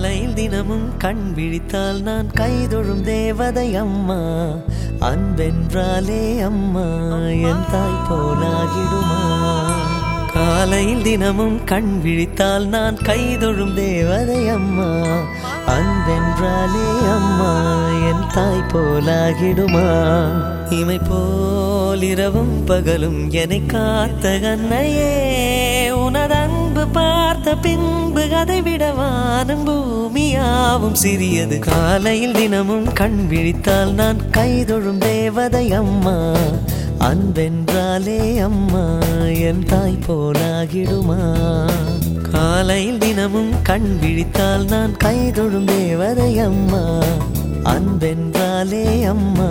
காலையில் தினமும் கண் விழித்தால் நான் கைதொழும் தேவதை அம்மா. அன்பென்றாலே அம்மா என் தாய் போலாகிடுமா. காலையில் தினமும் கண் விழித்தால் நான் கைதொழும் தேவதை அம்மா. அன்பென்றாலே அம்மா என் தாய் போலாகிடுமா. இமை போல் இரவும் பகலும் என்னை காத்த கண்ணையே உனதங்க பின்பு பார்த்த பின்பு அதை விட வானம் பூமியாவும் சிறியது. காலையில் தினமும் கண் விழித்தால் நான் கைதொழும் தேவதை அம்மா. அன்பென்றாலே அம்மா என் தாய் போலாகிடுமா? காலையில் தினமும் கண் விழித்தால் நான் கைதொழும் தேவதை அம்மா. அன்பென்றால் வந்தாலே அம்மா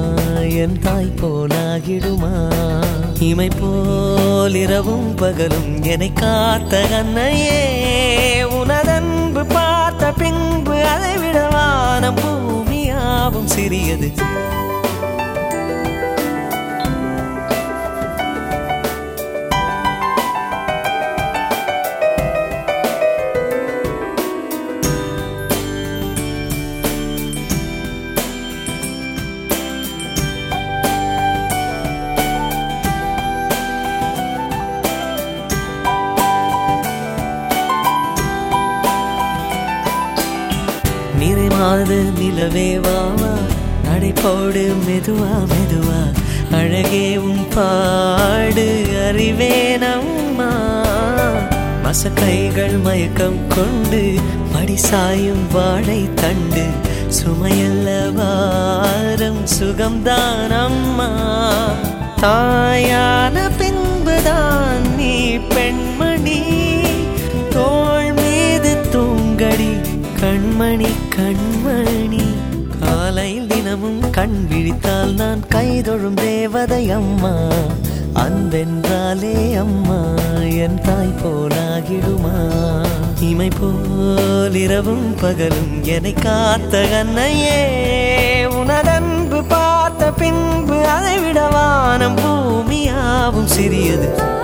என் தாய் போலாகிடுமா இமை போல் இரவும் பகலும் என்னை காத்த கண்ணையே உனதன்பு பார்த்த பின்பு அதை விடவான பூமியாவும் சிறியது. நிறைமாத நிலவே வாவா நடைபோடு மெதுவா மெதுவா. அழகே உன் பாடு அறிவேனம்மா மசக்கைகள் மயக்கம் கொண்டு மடிசாயும் வாழை தண்டு. சுமையல்ல வாரம் சுகம்தான் அம்மா. தாயான பின்புதான் நீ பெண்மணி. தோல் மீது தூங்கடி கண்மணி கண்மணி காலையில் தினமும் கண் விழித்தால் நான் கைதொழும் தேவதை அம்மா. அன்பென்றாலே அம்மா என் தாய் போலாகிடுமா. இமை போல் இரவும் பகலும் என்னை காத்த கண்ணையே. உனதன்பு பார்த்த பின்பு அதை விட வானம் பூமியாவும் சிறியது.